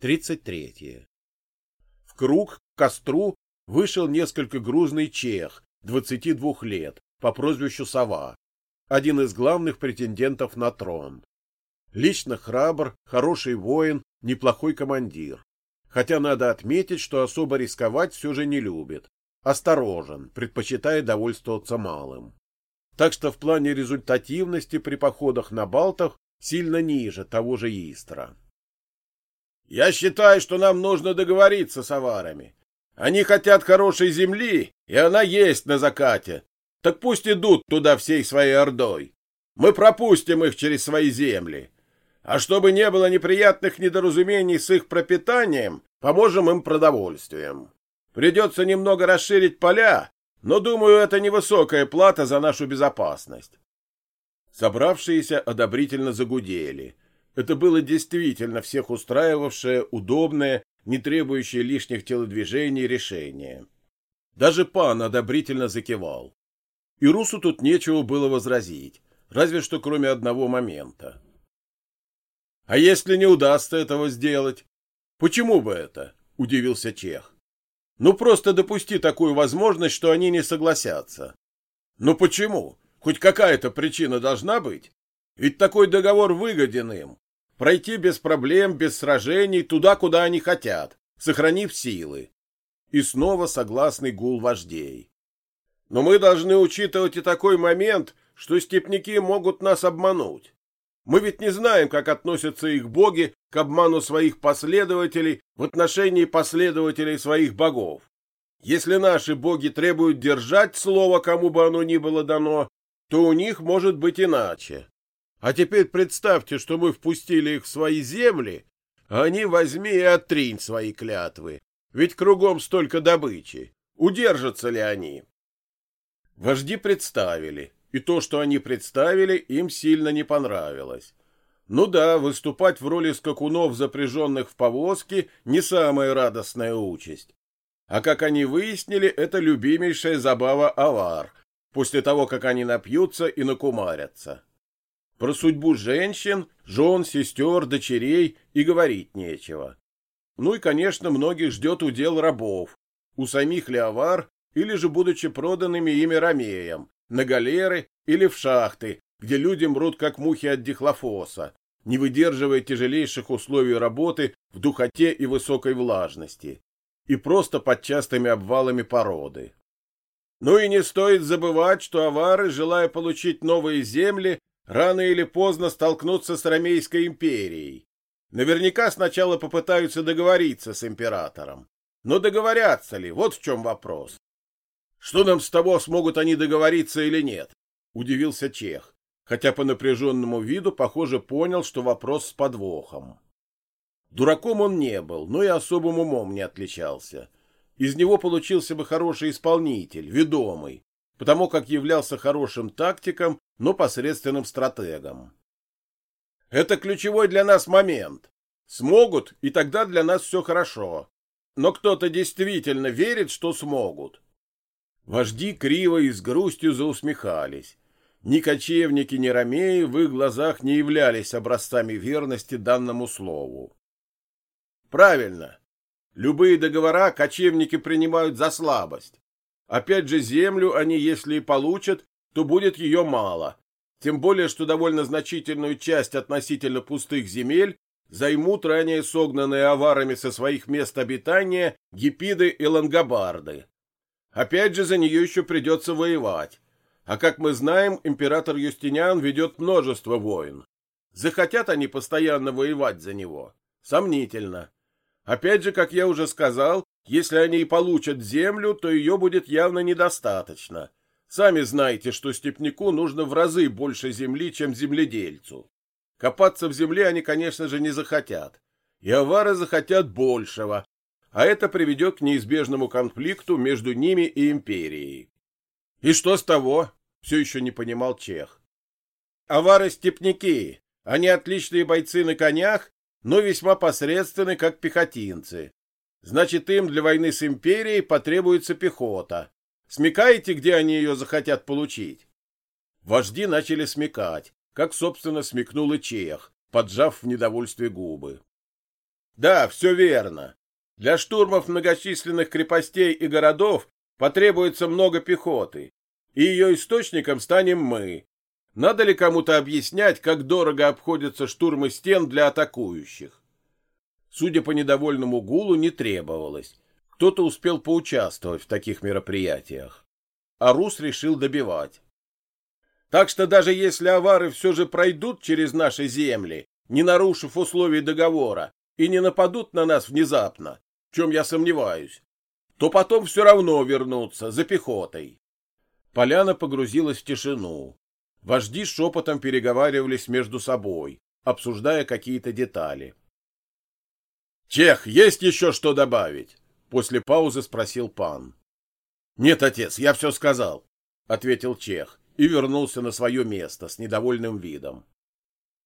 33. В круг к костру вышел несколько грузный чех, 22 лет, по прозвищу Сова, один из главных претендентов на трон. Лично храбр, хороший воин, неплохой командир. Хотя надо отметить, что особо рисковать все же не любит. Осторожен, предпочитая довольствоваться малым. Так что в плане результативности при походах на Балтах сильно ниже того же Истра. Я считаю, что нам нужно договориться с аварами. Они хотят хорошей земли, и она есть на закате. Так пусть идут туда всей своей ордой. Мы пропустим их через свои земли. А чтобы не было неприятных недоразумений с их пропитанием, поможем им продовольствием. Придется немного расширить поля, но, думаю, это невысокая плата за нашу безопасность. Собравшиеся одобрительно загудели. Это было действительно всех устраивавшее, удобное, не требующее лишних телодвижений решение. Даже пан одобрительно закивал. И Русу тут нечего было возразить, разве что кроме одного момента. «А если не удастся этого сделать? Почему бы это?» – удивился Чех. «Ну, просто допусти такую возможность, что они не согласятся». «Ну почему? Хоть какая-то причина должна быть? Ведь такой договор выгоден им. Пройти без проблем, без сражений, туда, куда они хотят, сохранив силы. И снова согласный гул вождей. Но мы должны учитывать и такой момент, что степняки могут нас обмануть. Мы ведь не знаем, как относятся их боги к обману своих последователей в отношении последователей своих богов. Если наши боги требуют держать слово, кому бы оно ни было дано, то у них может быть иначе. А теперь представьте, что мы впустили их в свои земли, а они возьми и оттринь свои клятвы. Ведь кругом столько добычи. Удержатся ли они? Вожди представили, и то, что они представили, им сильно не понравилось. Ну да, выступать в роли скакунов, запряженных в повозки, не самая радостная участь. А как они выяснили, это любимейшая забава авар, после того, как они напьются и накумарятся. Про судьбу женщин, жен, сестер, дочерей и говорить нечего. Ну и, конечно, многих ждет удел рабов, у самих ли авар, или же будучи проданными ими ромеям, на галеры или в шахты, где люди мрут как мухи от дихлофоса, не выдерживая тяжелейших условий работы в духоте и высокой влажности, и просто под частыми обвалами породы. Ну и не стоит забывать, что авары, желая получить новые земли, рано или поздно столкнутся с Ромейской империей. Наверняка сначала попытаются договориться с императором. Но договорятся ли? Вот в чем вопрос. Что нам с того, смогут они договориться или нет? Удивился Чех, хотя по напряженному виду, похоже, понял, что вопрос с подвохом. Дураком он не был, но и особым умом не отличался. Из него получился бы хороший исполнитель, ведомый, потому как являлся хорошим тактиком, но посредственным стратегом. Это ключевой для нас момент. Смогут, и тогда для нас все хорошо. Но кто-то действительно верит, что смогут. Вожди криво и с грустью заусмехались. Ни кочевники, ни ромеи в их глазах не являлись образцами верности данному слову. Правильно. Любые договора кочевники принимают за слабость. Опять же, землю они, если и получат, то будет ее мало. Тем более, что довольно значительную часть относительно пустых земель займут ранее согнанные аварами со своих мест обитания гипиды и лангобарды. Опять же, за нее еще придется воевать. А как мы знаем, император Юстиниан ведет множество войн. Захотят они постоянно воевать за него? Сомнительно. Опять же, как я уже сказал, если они и получат землю, то ее будет явно недостаточно. Сами знаете, что степняку нужно в разы больше земли, чем земледельцу. Копаться в земле они, конечно же, не захотят. И авары захотят большего, а это приведет к неизбежному конфликту между ними и империей. И что с того? Все еще не понимал Чех. Авары-степняки. Они отличные бойцы на конях, но весьма посредственны, как пехотинцы. Значит, им для войны с империей потребуется пехота. Смекаете, где они ее захотят получить? Вожди начали смекать, как, собственно, смекнул и Чех, поджав в недовольстве губы. Да, все верно. Для штурмов многочисленных крепостей и городов потребуется много пехоты, и ее источником станем мы. Надо ли кому-то объяснять, как дорого обходятся штурмы стен для атакующих? Судя по недовольному гулу, не требовалось. Кто-то успел поучаствовать в таких мероприятиях. А Рус решил добивать. Так что даже если авары все же пройдут через наши земли, не нарушив условий договора, и не нападут на нас внезапно, в чем я сомневаюсь, то потом все равно вернутся за пехотой. Поляна погрузилась в тишину. Вожди шепотом переговаривались между собой, обсуждая какие-то детали. «Чех, есть еще что добавить?» После паузы спросил пан. «Нет, отец, я все сказал», — ответил Чех и вернулся на свое место с недовольным видом.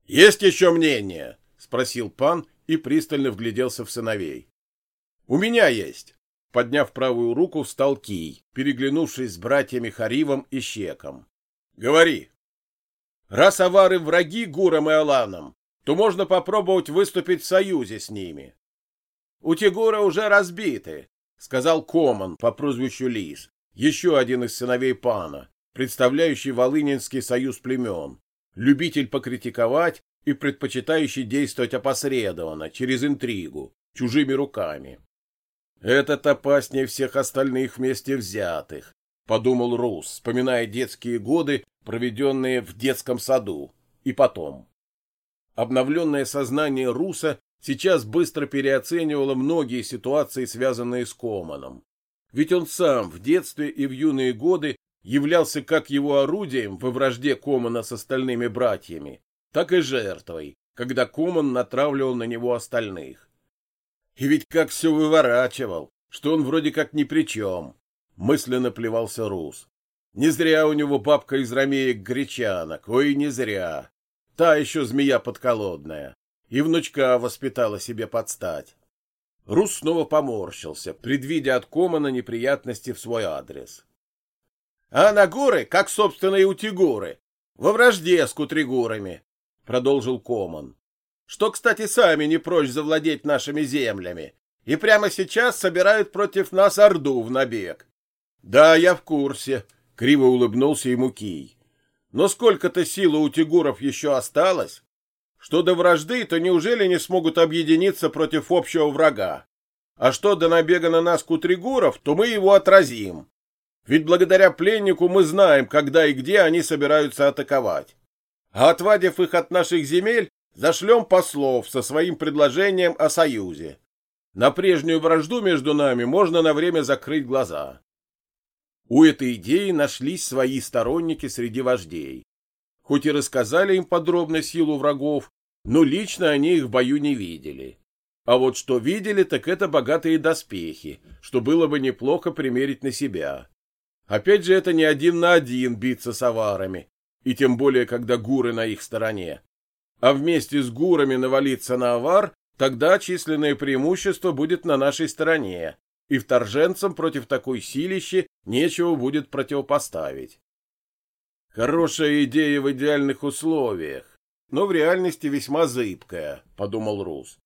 «Есть еще мнение?» — спросил пан и пристально вгляделся в сыновей. У меня есть. Подняв правую руку, встал Кий, переглянувшись с братьями Харивом и Щеком. Говори. Раз авары враги Гурам и Аланам, то можно попробовать выступить в союзе с ними. У Тигура уже разбиты, сказал Коман по прозвищу Лис, еще один из сыновей пана, представляющий Волынинский союз племен, любитель покритиковать и предпочитающий действовать опосредованно, через интригу, чужими руками. Этот опаснее всех остальных вместе взятых, подумал Рус, вспоминая детские годы, проведенные в детском саду, и потом. Обновленное сознание Руса сейчас быстро переоценивало многие ситуации, связанные с Команом. Ведь он сам в детстве и в юные годы являлся как его орудием во вражде Комана с остальными братьями, так и жертвой, когда Коман натравливал на него остальных. И ведь как все выворачивал, что он вроде как ни при чем. Мысленно плевался Рус. Не зря у него бабка из ромеек гречанок, ой, не зря. Та еще змея подколодная. И внучка воспитала себе подстать. Рус снова поморщился, предвидя от Комана неприятности в свой адрес. А на горы, как, собственно, и у Тигуры, во вражде с Кутригурами, — продолжил Коман что, кстати, сами не прочь завладеть нашими землями, и прямо сейчас собирают против нас Орду в набег. Да, я в курсе, — криво улыбнулся ему Кий. Но сколько-то силы у тигуров еще осталось? Что до вражды, то неужели не смогут объединиться против общего врага? А что до набега на нас кутригуров, то мы его отразим. Ведь благодаря пленнику мы знаем, когда и где они собираются атаковать. А отвадив их от наших земель, Зашлем послов со своим предложением о союзе. На прежнюю вражду между нами можно на время закрыть глаза. У этой идеи нашлись свои сторонники среди вождей. Хоть и рассказали им подробно силу врагов, но лично они их в бою не видели. А вот что видели, так это богатые доспехи, что было бы неплохо примерить на себя. Опять же, это не один на один биться с аварами, и тем более, когда гуры на их стороне а вместе с гурами навалиться на авар, тогда численное преимущество будет на нашей стороне, и вторженцам против такой силищи нечего будет противопоставить. Хорошая идея в идеальных условиях, но в реальности весьма зыбкая, подумал Рус.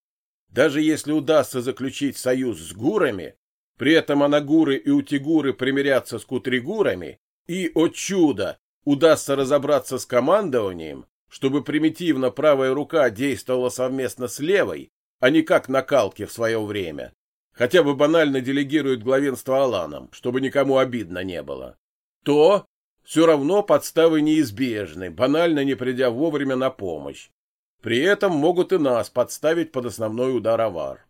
Даже если удастся заключить союз с гурами, при этом анагуры и утигуры примирятся с кутригурами, и, о чудо, удастся разобраться с командованием, чтобы примитивно правая рука действовала совместно с левой, а не как на калке в свое время. Хотя бы банально делегирует главенство Аланам, чтобы никому обидно не было. То все равно подставы неизбежны, банально не придя вовремя на помощь. При этом могут и нас подставить под основной удар авар.